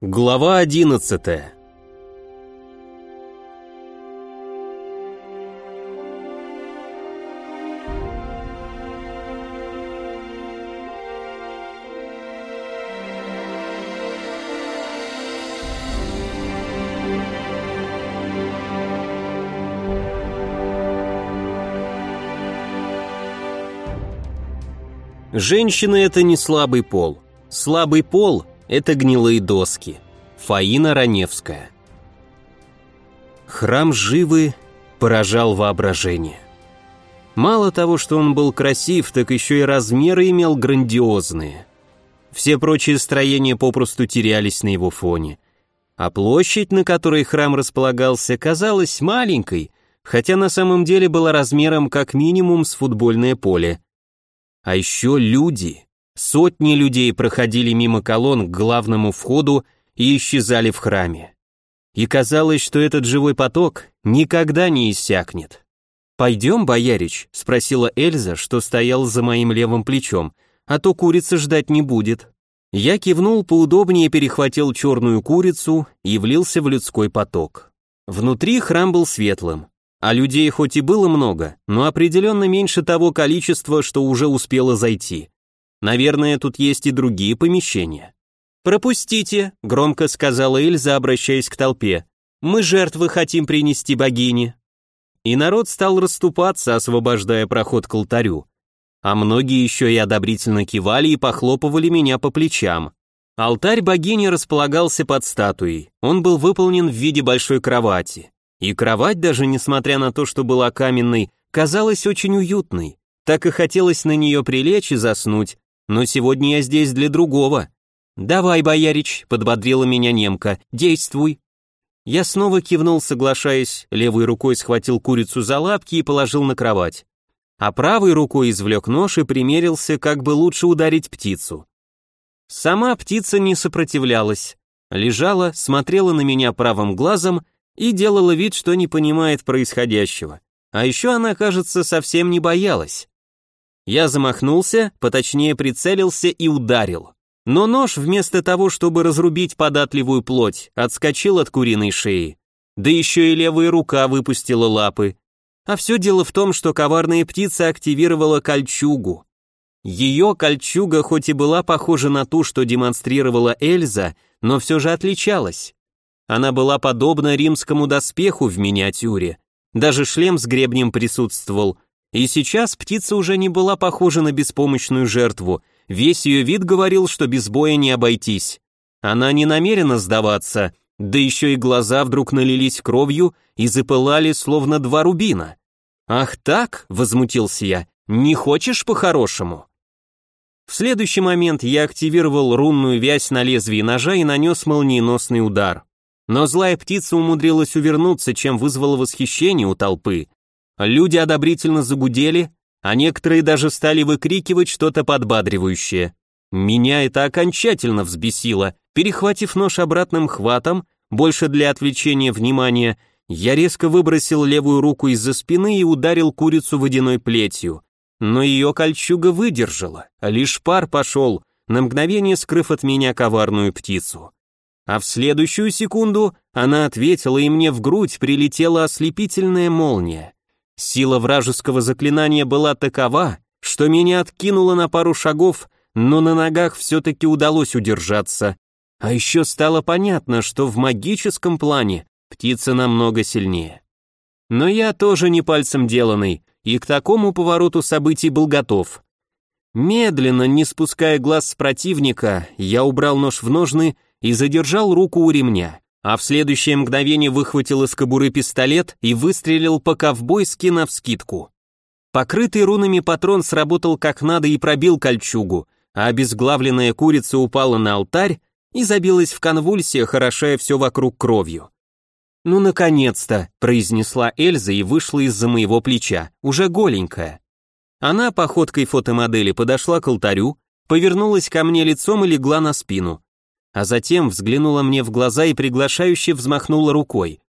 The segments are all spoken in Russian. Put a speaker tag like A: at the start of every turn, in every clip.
A: Глава одиннадцатая Женщины — это не слабый пол. Слабый пол — это гнилые доски. Фаина Раневская. Храм Живы поражал воображение. Мало того, что он был красив, так еще и размеры имел грандиозные. Все прочие строения попросту терялись на его фоне. А площадь, на которой храм располагался, казалась маленькой, хотя на самом деле была размером как минимум с футбольное поле. А еще люди. Сотни людей проходили мимо колонн к главному входу и исчезали в храме. И казалось, что этот живой поток никогда не иссякнет. «Пойдем, боярич?» — спросила Эльза, что стоял за моим левым плечом, «а то курица ждать не будет». Я кивнул поудобнее, перехватил черную курицу и влился в людской поток. Внутри храм был светлым. А людей хоть и было много, но определенно меньше того количества, что уже успело зайти. Наверное, тут есть и другие помещения. «Пропустите», — громко сказала Эльза, обращаясь к толпе. «Мы жертвы хотим принести богине». И народ стал расступаться, освобождая проход к алтарю. А многие еще и одобрительно кивали и похлопывали меня по плечам. Алтарь богини располагался под статуей. Он был выполнен в виде большой кровати. И кровать, даже несмотря на то, что была каменной, казалась очень уютной. Так и хотелось на нее прилечь и заснуть, но сегодня я здесь для другого. «Давай, боярич», — подбодрила меня немка, — «действуй». Я снова кивнул, соглашаясь, левой рукой схватил курицу за лапки и положил на кровать. А правой рукой извлек нож и примерился, как бы лучше ударить птицу. Сама птица не сопротивлялась. Лежала, смотрела на меня правым глазом и делала вид, что не понимает происходящего. А еще она, кажется, совсем не боялась. Я замахнулся, поточнее прицелился и ударил. Но нож, вместо того, чтобы разрубить податливую плоть, отскочил от куриной шеи. Да еще и левая рука выпустила лапы. А все дело в том, что коварная птица активировала кольчугу. Ее кольчуга хоть и была похожа на ту, что демонстрировала Эльза, но все же отличалась. Она была подобна римскому доспеху в миниатюре. Даже шлем с гребнем присутствовал. И сейчас птица уже не была похожа на беспомощную жертву. Весь ее вид говорил, что без боя не обойтись. Она не намерена сдаваться, да еще и глаза вдруг налились кровью и запылали, словно два рубина. «Ах так?» — возмутился я. «Не хочешь по-хорошему?» В следующий момент я активировал рунную вязь на лезвии ножа и нанес молниеносный удар. Но злая птица умудрилась увернуться, чем вызвало восхищение у толпы. Люди одобрительно загудели, а некоторые даже стали выкрикивать что-то подбадривающее. Меня это окончательно взбесило. Перехватив нож обратным хватом, больше для отвлечения внимания, я резко выбросил левую руку из-за спины и ударил курицу водяной плетью. Но ее кольчуга выдержала, лишь пар пошел, на мгновение скрыв от меня коварную птицу. А в следующую секунду она ответила, и мне в грудь прилетела ослепительная молния. Сила вражеского заклинания была такова, что меня откинуло на пару шагов, но на ногах все-таки удалось удержаться. А еще стало понятно, что в магическом плане птица намного сильнее. Но я тоже не пальцем деланный, и к такому повороту событий был готов. Медленно, не спуская глаз с противника, я убрал нож в ножны и задержал руку у ремня, а в следующее мгновение выхватил из кобуры пистолет и выстрелил по-ковбойски навскидку. Покрытый рунами патрон сработал как надо и пробил кольчугу, а обезглавленная курица упала на алтарь и забилась в конвульсиях, орошая все вокруг кровью. «Ну, наконец-то!» — произнесла Эльза и вышла из-за моего плеча, уже голенькая. Она походкой фотомодели подошла к алтарю, повернулась ко мне лицом и легла на спину а затем взглянула мне в глаза и приглашающе взмахнула рукой.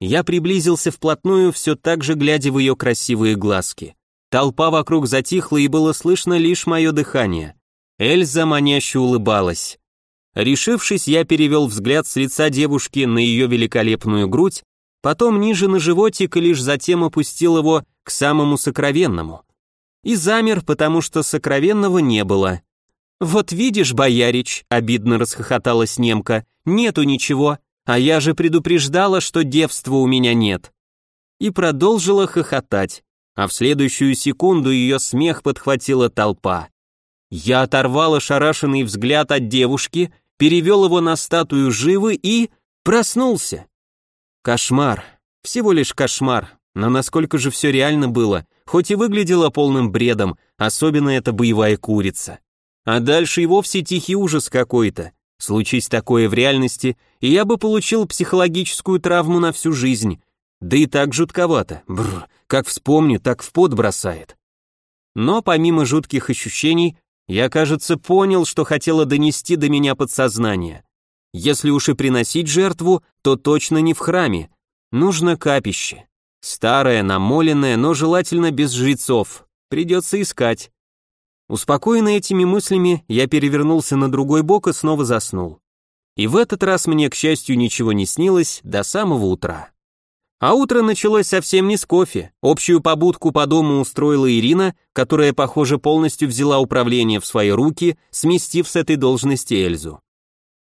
A: Я приблизился вплотную, все так же глядя в ее красивые глазки. Толпа вокруг затихла, и было слышно лишь мое дыхание. Эльза маняще улыбалась. Решившись, я перевел взгляд с лица девушки на ее великолепную грудь, потом ниже на животик и лишь затем опустил его к самому сокровенному. И замер, потому что сокровенного не было. «Вот видишь, боярич», — обидно расхохоталась немка, — «нету ничего, а я же предупреждала, что девства у меня нет». И продолжила хохотать, а в следующую секунду ее смех подхватила толпа. Я оторвал ошарашенный взгляд от девушки, перевел его на статую живы и... проснулся. Кошмар. Всего лишь кошмар. Но насколько же все реально было, хоть и выглядело полным бредом, особенно эта боевая курица. А дальше и вовсе тихий ужас какой-то. Случись такое в реальности, и я бы получил психологическую травму на всю жизнь. Да и так жутковато. Бррр, как вспомню, так в пот бросает. Но помимо жутких ощущений, я, кажется, понял, что хотела донести до меня подсознание. Если уж и приносить жертву, то точно не в храме. Нужно капище. Старое, намоленное, но желательно без жрецов. Придется искать. Успокоенный этими мыслями, я перевернулся на другой бок и снова заснул. И в этот раз мне, к счастью, ничего не снилось до самого утра. А утро началось совсем не с кофе. Общую побудку по дому устроила Ирина, которая, похоже, полностью взяла управление в свои руки, сместив с этой должности Эльзу.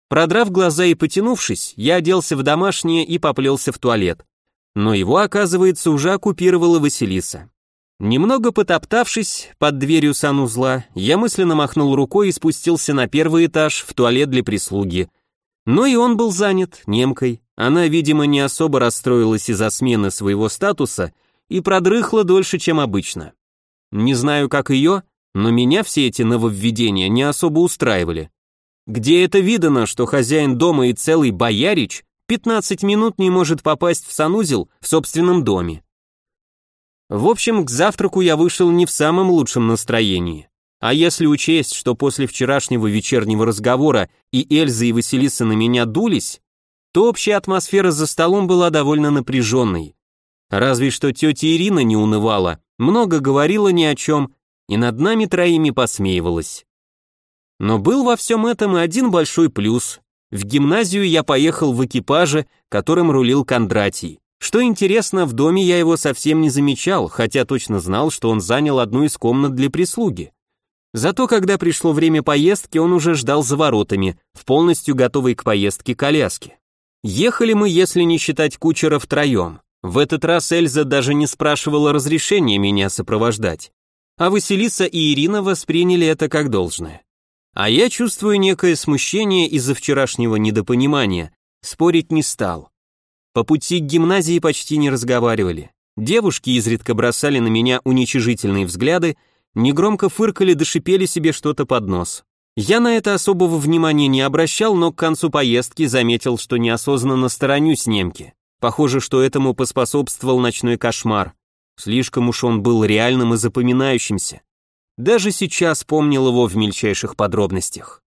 A: Продрав глаза и потянувшись, я оделся в домашнее и поплелся в туалет. Но его, оказывается, уже оккупировала Василиса. Немного потоптавшись под дверью санузла, я мысленно махнул рукой и спустился на первый этаж в туалет для прислуги. Но и он был занят немкой. Она, видимо, не особо расстроилась из-за смены своего статуса и продрыхла дольше, чем обычно. Не знаю, как ее, но меня все эти нововведения не особо устраивали. Где это видано, что хозяин дома и целый боярич 15 минут не может попасть в санузел в собственном доме? В общем, к завтраку я вышел не в самом лучшем настроении. А если учесть, что после вчерашнего вечернего разговора и Эльза, и Василиса на меня дулись, то общая атмосфера за столом была довольно напряженной. Разве что тетя Ирина не унывала, много говорила ни о чем, и над нами троими посмеивалась. Но был во всем этом и один большой плюс. В гимназию я поехал в экипаже, которым рулил Кондратий. Что интересно, в доме я его совсем не замечал, хотя точно знал, что он занял одну из комнат для прислуги. Зато когда пришло время поездки, он уже ждал за воротами, в полностью готовой к поездке коляске. Ехали мы, если не считать кучера, втроем. В этот раз Эльза даже не спрашивала разрешения меня сопровождать. А Василиса и Ирина восприняли это как должное. А я чувствую некое смущение из-за вчерашнего недопонимания, спорить не стал. По пути к гимназии почти не разговаривали. Девушки изредка бросали на меня уничижительные взгляды, негромко фыркали да шипели себе что-то под нос. Я на это особого внимания не обращал, но к концу поездки заметил, что неосознанно сторонюсь немки. Похоже, что этому поспособствовал ночной кошмар. Слишком уж он был реальным и запоминающимся. Даже сейчас помнил его в мельчайших подробностях.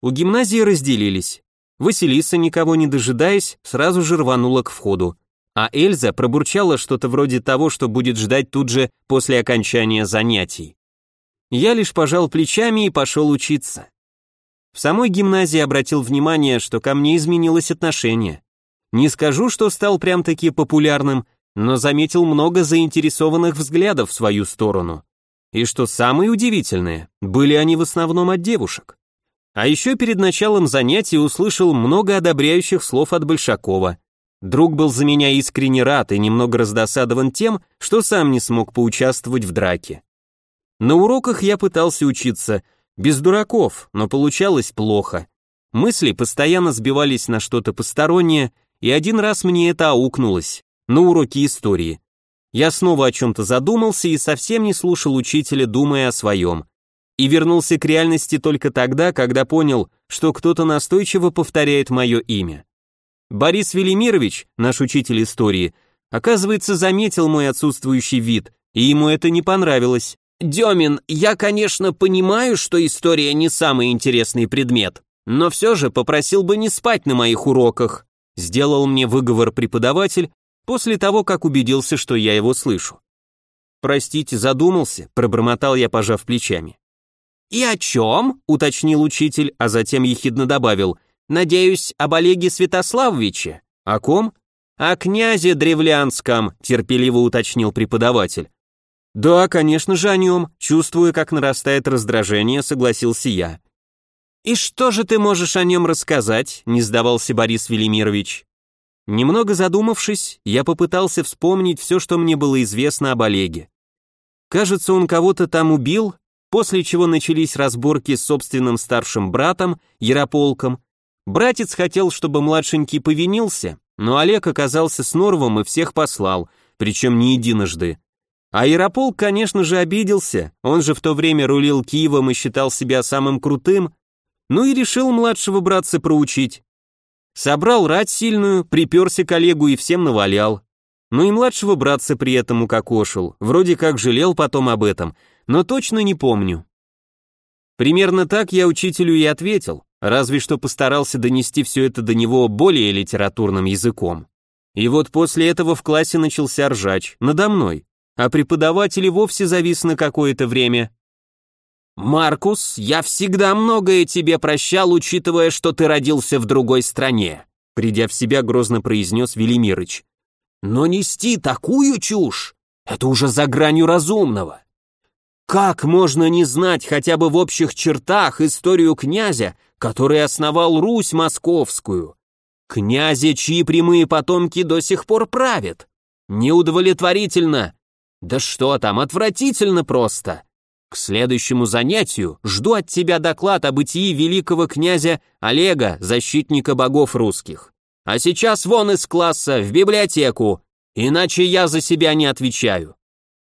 A: У гимназии разделились. Василиса, никого не дожидаясь, сразу же рванула к входу. А Эльза пробурчала что-то вроде того, что будет ждать тут же после окончания занятий. Я лишь пожал плечами и пошел учиться. В самой гимназии обратил внимание, что ко мне изменилось отношение. Не скажу, что стал прям-таки популярным, но заметил много заинтересованных взглядов в свою сторону. И что самое удивительное, были они в основном от девушек. А еще перед началом занятий услышал много одобряющих слов от Большакова. Друг был за меня искренне рад и немного раздосадован тем, что сам не смог поучаствовать в драке. На уроках я пытался учиться, без дураков, но получалось плохо. Мысли постоянно сбивались на что-то постороннее, и один раз мне это аукнулось, на уроке истории. Я снова о чем-то задумался и совсем не слушал учителя, думая о своем и вернулся к реальности только тогда, когда понял, что кто-то настойчиво повторяет мое имя. Борис Велимирович, наш учитель истории, оказывается, заметил мой отсутствующий вид, и ему это не понравилось. «Демин, я, конечно, понимаю, что история не самый интересный предмет, но все же попросил бы не спать на моих уроках», сделал мне выговор преподаватель после того, как убедился, что я его слышу. «Простите, задумался», пробормотал я, пожав плечами. «И о чем?» — уточнил учитель, а затем ехидно добавил. «Надеюсь, об Олеге Святославовиче». «О ком?» «О князе Древлянском», — терпеливо уточнил преподаватель. «Да, конечно же о нем», чувствуя, как нарастает раздражение, согласился я. «И что же ты можешь о нем рассказать?» — не сдавался Борис Велимирович. Немного задумавшись, я попытался вспомнить все, что мне было известно об Олеге. Кажется, он кого-то там убил, после чего начались разборки с собственным старшим братом, Ярополком. Братец хотел, чтобы младшенький повинился, но Олег оказался с Норовым и всех послал, причем не единожды. А Ярополк, конечно же, обиделся, он же в то время рулил Киевом и считал себя самым крутым, ну и решил младшего братца проучить. Собрал рать сильную, приперся к Олегу и всем навалял. Ну и младшего братца при этом укокошил, вроде как жалел потом об этом, но точно не помню. Примерно так я учителю и ответил, разве что постарался донести все это до него более литературным языком. И вот после этого в классе начался ржач, надо мной а преподаватель и вовсе завис на какое-то время. «Маркус, я всегда многое тебе прощал, учитывая, что ты родился в другой стране», придя в себя, грозно произнес Велимирыч. «Но нести такую чушь — это уже за гранью разумного. Как можно не знать хотя бы в общих чертах историю князя, который основал Русь Московскую? Князя, чьи прямые потомки до сих пор правят? Неудовлетворительно, да что там, отвратительно просто. К следующему занятию жду от тебя доклад о бытии великого князя Олега, защитника богов русских. А сейчас вон из класса, в библиотеку, иначе я за себя не отвечаю.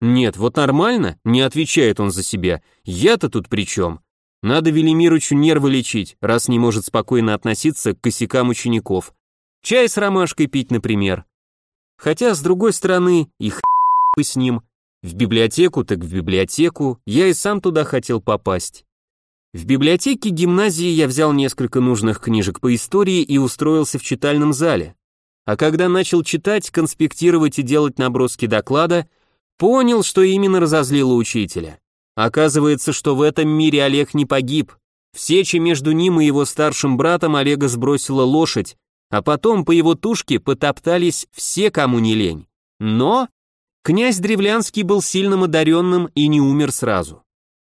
A: Нет, вот нормально, не отвечает он за себя. Я-то тут при чем? Надо Велимирычу нервы лечить, раз не может спокойно относиться к косякам учеников. Чай с ромашкой пить, например. Хотя, с другой стороны, их бы с ним. В библиотеку так в библиотеку, я и сам туда хотел попасть. В библиотеке гимназии я взял несколько нужных книжек по истории и устроился в читальном зале. А когда начал читать, конспектировать и делать наброски доклада, понял, что именно разозлило учителя. Оказывается, что в этом мире Олег не погиб. В сече между ним и его старшим братом Олега сбросила лошадь, а потом по его тушке потоптались все, кому не лень. Но Князь Древлянский был сильным одаренным и не умер сразу.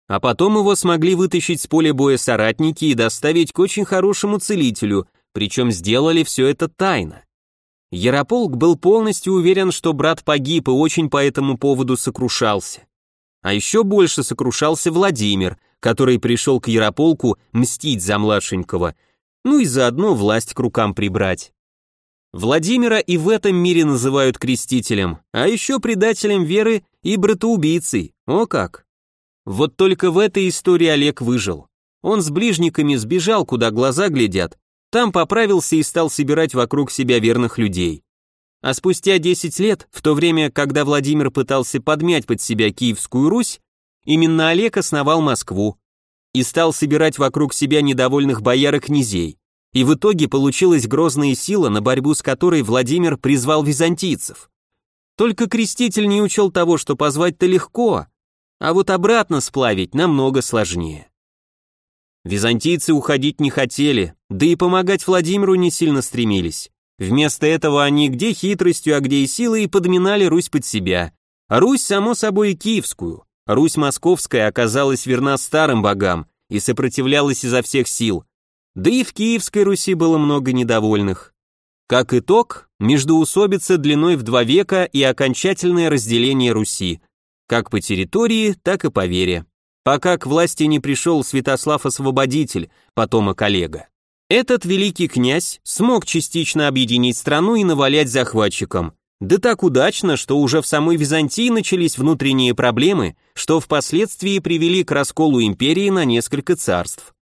A: А потом его смогли вытащить с поля боя соратники и доставить к очень хорошему целителю, причем сделали все это тайно. Ярополк был полностью уверен, что брат погиб и очень по этому поводу сокрушался. А еще больше сокрушался Владимир, который пришел к Ярополку мстить за младшенького, ну и заодно власть к рукам прибрать. Владимира и в этом мире называют крестителем, а еще предателем веры и братоубийцей. О как! Вот только в этой истории Олег выжил. Он с ближниками сбежал, куда глаза глядят, там поправился и стал собирать вокруг себя верных людей. А спустя 10 лет, в то время, когда Владимир пытался подмять под себя Киевскую Русь, именно Олег основал Москву и стал собирать вокруг себя недовольных бояр и князей и в итоге получилась грозная сила, на борьбу с которой Владимир призвал византийцев. Только креститель не учел того, что позвать-то легко, а вот обратно сплавить намного сложнее. Византийцы уходить не хотели, да и помогать Владимиру не сильно стремились. Вместо этого они где хитростью, а где и силой подминали Русь под себя. Русь, само собой, и киевскую. Русь московская оказалась верна старым богам и сопротивлялась изо всех сил, да и в Киевской Руси было много недовольных. Как итог, междоусобица длиной в два века и окончательное разделение Руси, как по территории, так и по вере. Пока к власти не пришел Святослав Освободитель, потомок Олега. Этот великий князь смог частично объединить страну и навалять захватчикам. Да так удачно, что уже в самой Византии начались внутренние проблемы, что впоследствии привели к расколу империи на несколько царств.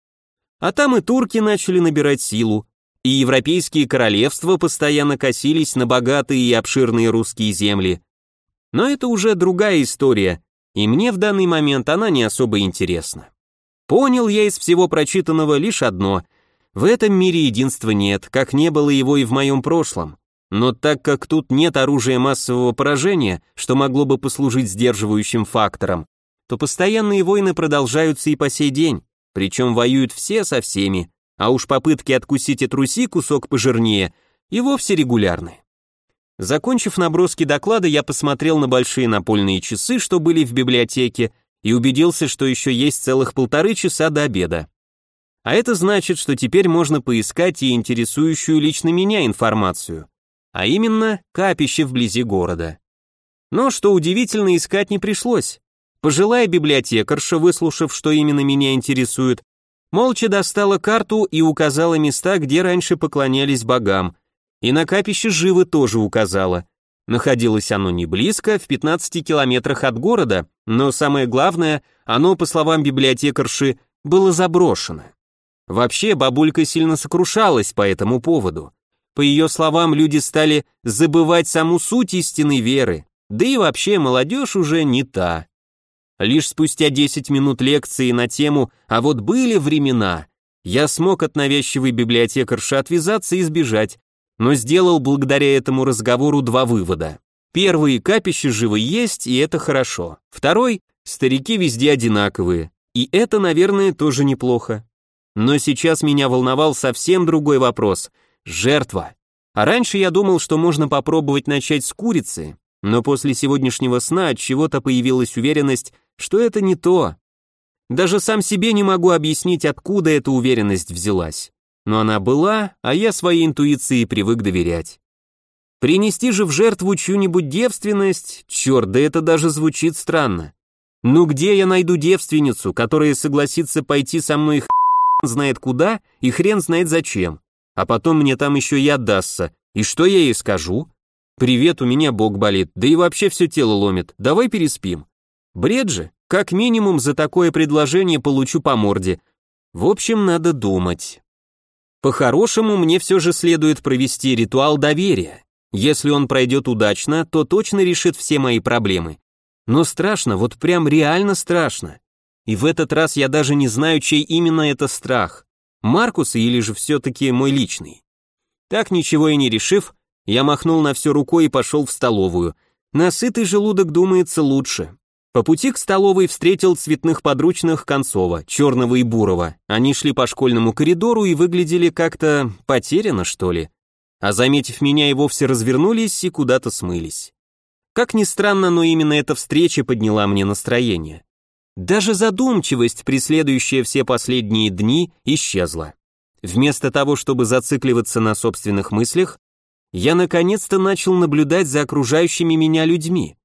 A: А там и турки начали набирать силу, и европейские королевства постоянно косились на богатые и обширные русские земли. Но это уже другая история, и мне в данный момент она не особо интересна. Понял я из всего прочитанного лишь одно. В этом мире единства нет, как не было его и в моем прошлом. Но так как тут нет оружия массового поражения, что могло бы послужить сдерживающим фактором, то постоянные войны продолжаются и по сей день, причем воюют все со всеми, а уж попытки откусить от Руси кусок пожирнее и вовсе регулярны. Закончив наброски доклада, я посмотрел на большие напольные часы, что были в библиотеке, и убедился, что еще есть целых полторы часа до обеда. А это значит, что теперь можно поискать и интересующую лично меня информацию, а именно капище вблизи города. Но, что удивительно, искать не пришлось. Пожилая библиотекарша, выслушав, что именно меня интересует, молча достала карту и указала места, где раньше поклонялись богам, и на капище Живы тоже указала. Находилось оно не близко, в 15 километрах от города, но самое главное, оно, по словам библиотекарши, было заброшено. Вообще, бабулька сильно сокрушалась по этому поводу. По ее словам, люди стали забывать саму суть истинной веры, да и вообще молодежь уже не та. Лишь спустя 10 минут лекции на тему «А вот были времена», я смог от навязчивой библиотекарши отвязаться и сбежать, но сделал благодаря этому разговору два вывода. Первый, капище живо есть, и это хорошо. Второй, старики везде одинаковые, и это, наверное, тоже неплохо. Но сейчас меня волновал совсем другой вопрос – жертва. А раньше я думал, что можно попробовать начать с курицы, но после сегодняшнего сна от чего-то появилась уверенность, что это не то. Даже сам себе не могу объяснить, откуда эта уверенность взялась. Но она была, а я своей интуиции привык доверять. Принести же в жертву чью-нибудь девственность, черт, да это даже звучит странно. Ну где я найду девственницу, которая согласится пойти со мной хрен знает куда и хрен знает зачем, а потом мне там еще и отдастся, и что я ей скажу? «Привет, у меня бок болит, да и вообще все тело ломит, давай переспим». Бред же, как минимум за такое предложение получу по морде. В общем, надо думать. По-хорошему, мне все же следует провести ритуал доверия. Если он пройдет удачно, то точно решит все мои проблемы. Но страшно, вот прям реально страшно. И в этот раз я даже не знаю, чей именно это страх. Маркуса или же все-таки мой личный. Так ничего и не решив, я махнул на все рукой и пошел в столовую. На сытый желудок думается лучше. По пути к столовой встретил цветных подручных Концова, Черного и Бурова. Они шли по школьному коридору и выглядели как-то потеряно, что ли. А заметив меня и вовсе развернулись и куда-то смылись. Как ни странно, но именно эта встреча подняла мне настроение. Даже задумчивость, преследующая все последние дни, исчезла. Вместо того, чтобы зацикливаться на собственных мыслях, я наконец-то начал наблюдать за окружающими меня людьми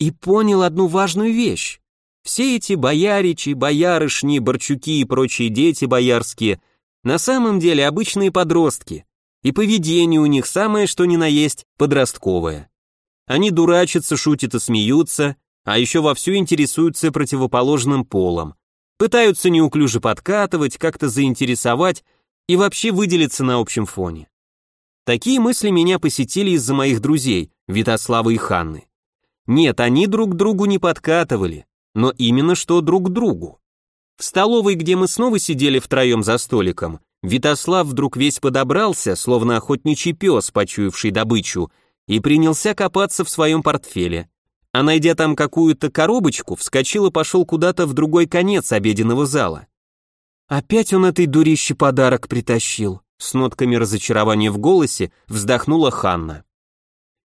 A: и понял одну важную вещь. Все эти бояричи, боярышни, борчуки и прочие дети боярские на самом деле обычные подростки, и поведение у них самое что ни на есть подростковое. Они дурачатся, шутят и смеются, а еще вовсю интересуются противоположным полом, пытаются неуклюже подкатывать, как-то заинтересовать и вообще выделиться на общем фоне. Такие мысли меня посетили из-за моих друзей, Витослава и Ханны. Нет, они друг другу не подкатывали, но именно что друг другу. В столовой, где мы снова сидели втроем за столиком, Витослав вдруг весь подобрался, словно охотничий пес, почуявший добычу, и принялся копаться в своем портфеле. А найдя там какую-то коробочку, вскочил и пошел куда-то в другой конец обеденного зала. Опять он этой дурище подарок притащил. С нотками разочарования в голосе вздохнула Ханна.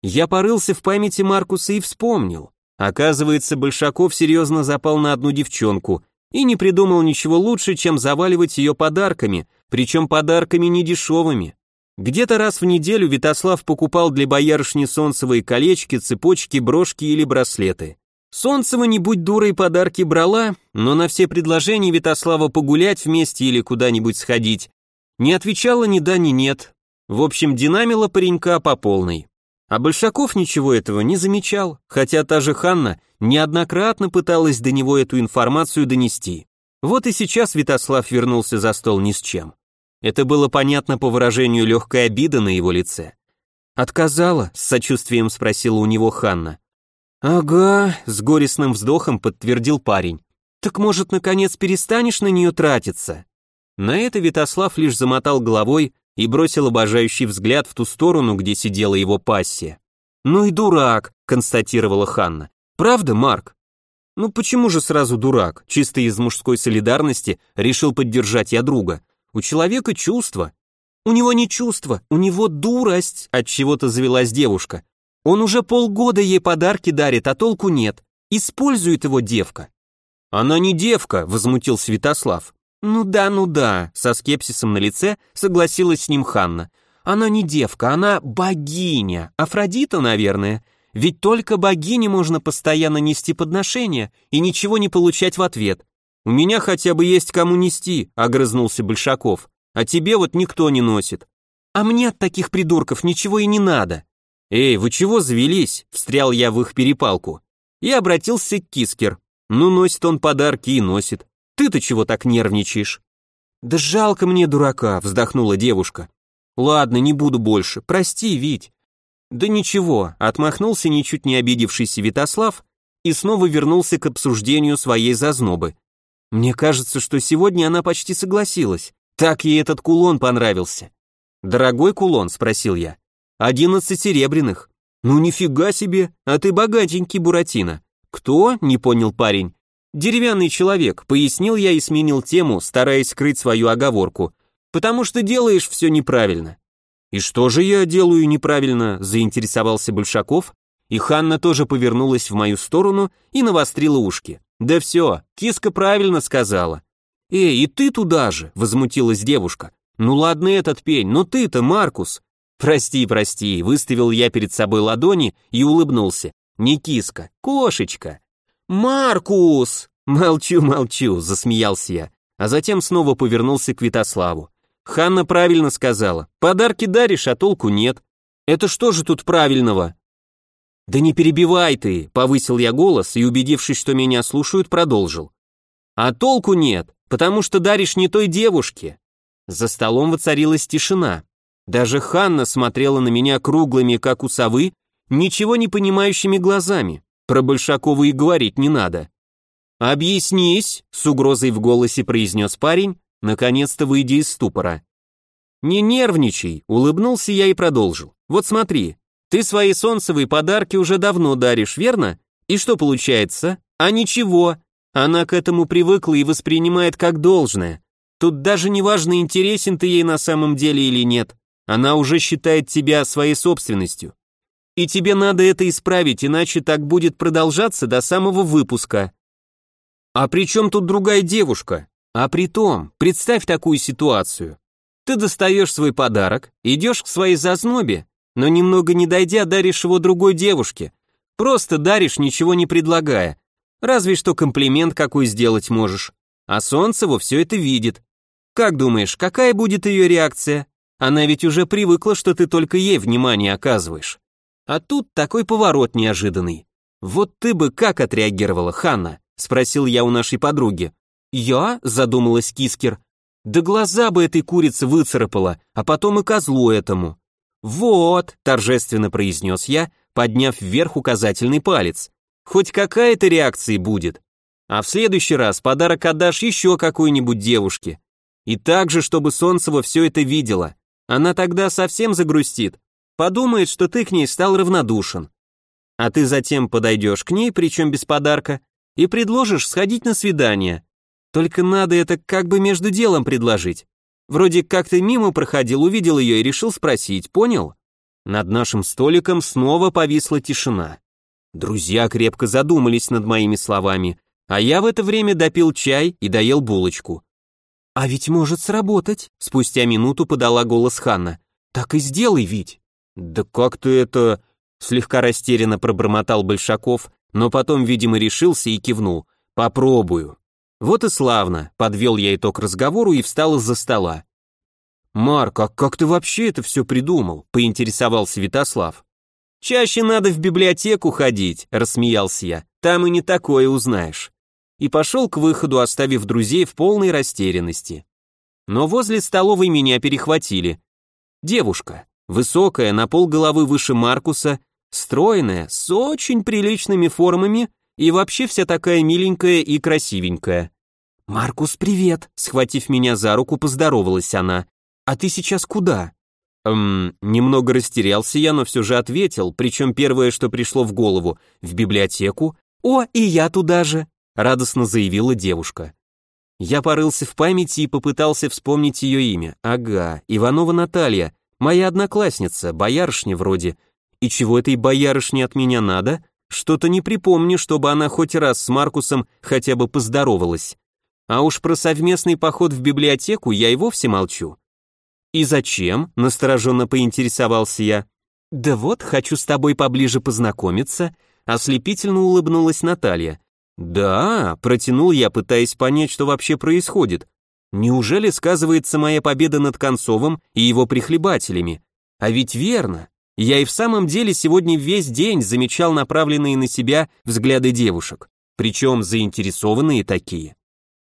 A: Я порылся в памяти Маркуса и вспомнил. Оказывается, Большаков серьезно запал на одну девчонку и не придумал ничего лучше, чем заваливать ее подарками, причем подарками недешевыми. Где-то раз в неделю Витослав покупал для боярышни Солнцевой колечки, цепочки, брошки или браслеты. Солнцева, не будь дурой, подарки брала, но на все предложения Витослава погулять вместе или куда-нибудь сходить не отвечала ни да, ни нет. В общем, динамила паренька по полной. А Большаков ничего этого не замечал, хотя та же Ханна неоднократно пыталась до него эту информацию донести. Вот и сейчас Витослав вернулся за стол ни с чем. Это было понятно по выражению легкой обиды на его лице. «Отказала?» — с сочувствием спросила у него Ханна. «Ага», — с горестным вздохом подтвердил парень. «Так, может, наконец перестанешь на нее тратиться?» На это Витослав лишь замотал головой и бросил обожающий взгляд в ту сторону, где сидела его пассия. «Ну и дурак», — констатировала Ханна. «Правда, Марк?» Ну почему же сразу дурак? Чисто из мужской солидарности решил поддержать я друга. У человека чувства. У него не чувства, у него дурость, от чего-то завелась девушка. Он уже полгода ей подарки дарит, а толку нет. Использует его девка. Она не девка, возмутил Святослав. Ну да, ну да, со скепсисом на лице согласилась с ним Ханна. Она не девка, она богиня, Афродита, наверное. Ведь только богине можно постоянно нести подношения и ничего не получать в ответ. У меня хотя бы есть кому нести, огрызнулся Большаков. А тебе вот никто не носит. А мне от таких придурков ничего и не надо. Эй, вы чего завелись? Встрял я в их перепалку. И обратился к Кискер. Ну, носит он подарки и носит. Ты-то чего так нервничаешь? Да жалко мне дурака, вздохнула девушка. Ладно, не буду больше. Прости, Вить. Да ничего, отмахнулся ничуть не обидевшийся Витослав и снова вернулся к обсуждению своей зазнобы. Мне кажется, что сегодня она почти согласилась. Так ей этот кулон понравился. Дорогой кулон, спросил я. Одиннадцать серебряных. Ну нифига себе, а ты богатенький, Буратино. Кто? Не понял парень. Деревянный человек, пояснил я и сменил тему, стараясь скрыть свою оговорку. Потому что делаешь все неправильно. «И что же я делаю неправильно?» – заинтересовался Большаков, и Ханна тоже повернулась в мою сторону и навострила ушки. «Да все, киска правильно сказала». «Эй, и ты туда же!» – возмутилась девушка. «Ну ладно этот пень, но ты-то, Маркус!» «Прости, прости», – выставил я перед собой ладони и улыбнулся. «Не киска, кошечка». «Маркус!» «Молчу, молчу», – засмеялся я, а затем снова повернулся к Витославу. Ханна правильно сказала. Подарки даришь, а толку нет. Это что же тут правильного? Да не перебивай ты, повысил я голос и, убедившись, что меня слушают, продолжил. А толку нет, потому что даришь не той девушке. За столом воцарилась тишина. Даже Ханна смотрела на меня круглыми, как у совы, ничего не понимающими глазами. Про Большакова и говорить не надо. «Объяснись», — с угрозой в голосе произнес парень, наконец-то выйдя из ступора. «Не нервничай», — улыбнулся я и продолжил. «Вот смотри, ты свои солнцевые подарки уже давно даришь, верно? И что получается? А ничего. Она к этому привыкла и воспринимает как должное. Тут даже не важно, интересен ты ей на самом деле или нет. Она уже считает тебя своей собственностью. И тебе надо это исправить, иначе так будет продолжаться до самого выпуска. А при чем тут другая девушка? А при том, представь такую ситуацию. Ты достаешь свой подарок, идешь к своей зазнобе, но немного не дойдя, даришь его другой девушке. Просто даришь, ничего не предлагая. Разве что комплимент какой сделать можешь. А Солнцево все это видит. Как думаешь, какая будет ее реакция? Она ведь уже привыкла, что ты только ей внимание оказываешь. А тут такой поворот неожиданный. Вот ты бы как отреагировала, Ханна? Спросил я у нашей подруги. «Я?» – задумалась Кискер. «Да глаза бы этой курицы выцарапала, а потом и козлу этому». «Вот», – торжественно произнес я, подняв вверх указательный палец. «Хоть какая-то реакция будет. А в следующий раз подарок отдашь еще какой-нибудь девушке. И так же, чтобы Солнцева все это видела. Она тогда совсем загрустит. Подумает, что ты к ней стал равнодушен. А ты затем подойдешь к ней, причем без подарка, и предложишь сходить на свидание. Только надо это как бы между делом предложить. Вроде как ты мимо проходил, увидел ее и решил спросить, понял? Над нашим столиком снова повисла тишина. Друзья крепко задумались над моими словами, а я в это время допил чай и доел булочку. «А ведь может сработать», — спустя минуту подала голос Ханна. «Так и сделай, ведь». «Да как ты это...» — слегка растерянно пробормотал Большаков, но потом, видимо, решился и кивнул. «Попробую». Вот и славно, подвел я итог разговору и встал из-за стола. «Марк, а как ты вообще это все придумал?» — поинтересовался Витослав. «Чаще надо в библиотеку ходить», — рассмеялся я, «там и не такое узнаешь». И пошел к выходу, оставив друзей в полной растерянности. Но возле столовой меня перехватили. Девушка, высокая, на пол головы выше Маркуса, стройная, с очень приличными формами и вообще вся такая миленькая и красивенькая. «Маркус, привет!» Схватив меня за руку, поздоровалась она. «А ты сейчас куда?» Эм, немного растерялся я, но все же ответил, причем первое, что пришло в голову, в библиотеку, «О, и я туда же!» — радостно заявила девушка. Я порылся в памяти и попытался вспомнить ее имя. Ага, Иванова Наталья, моя одноклассница, боярышня вроде. И чего этой боярышне от меня надо? Что-то не припомню, чтобы она хоть раз с Маркусом хотя бы поздоровалась. А уж про совместный поход в библиотеку я и вовсе молчу. «И зачем?» — настороженно поинтересовался я. «Да вот, хочу с тобой поближе познакомиться», — ослепительно улыбнулась Наталья. «Да», — протянул я, пытаясь понять, что вообще происходит. «Неужели сказывается моя победа над Концовым и его прихлебателями? А ведь верно. Я и в самом деле сегодня весь день замечал направленные на себя взгляды девушек, причем заинтересованные такие.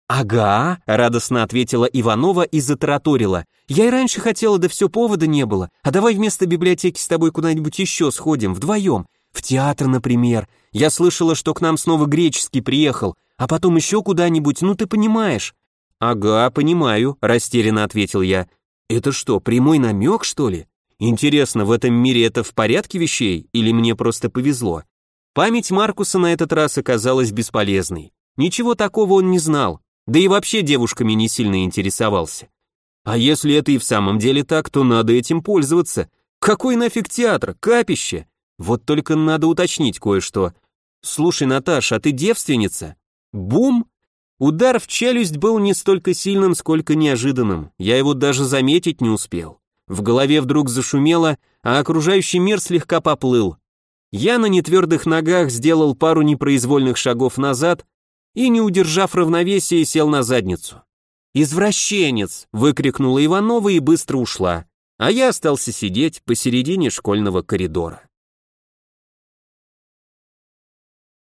A: «Ага», — радостно ответила Иванова и затараторила. «Я и раньше хотела, да все повода не было. А давай вместо библиотеки с тобой куда-нибудь еще сходим, вдвоем. В театр, например. Я слышала, что к нам снова греческий приехал, а потом еще куда-нибудь, ну ты понимаешь». «Ага, понимаю», — растерянно ответил я. «Это что, прямой намек, что ли? Интересно, в этом мире это в порядке вещей или мне просто повезло?» Память Маркуса на этот раз оказалась бесполезной. Ничего такого он не знал, да и вообще девушками не сильно интересовался. А если это и в самом деле так, то надо этим пользоваться. Какой нафиг театр, капище? Вот только надо уточнить кое-что. Слушай, Наташа, а ты девственница? Бум! Удар в челюсть был не столько сильным, сколько неожиданным. Я его даже заметить не успел. В голове вдруг зашумело, а окружающий мир слегка поплыл. Я на нетвердых ногах сделал пару непроизвольных шагов назад и, не удержав равновесия, сел на задницу. «Извращенец!» — выкрикнула Иванова и быстро ушла, а я остался сидеть посередине школьного коридора.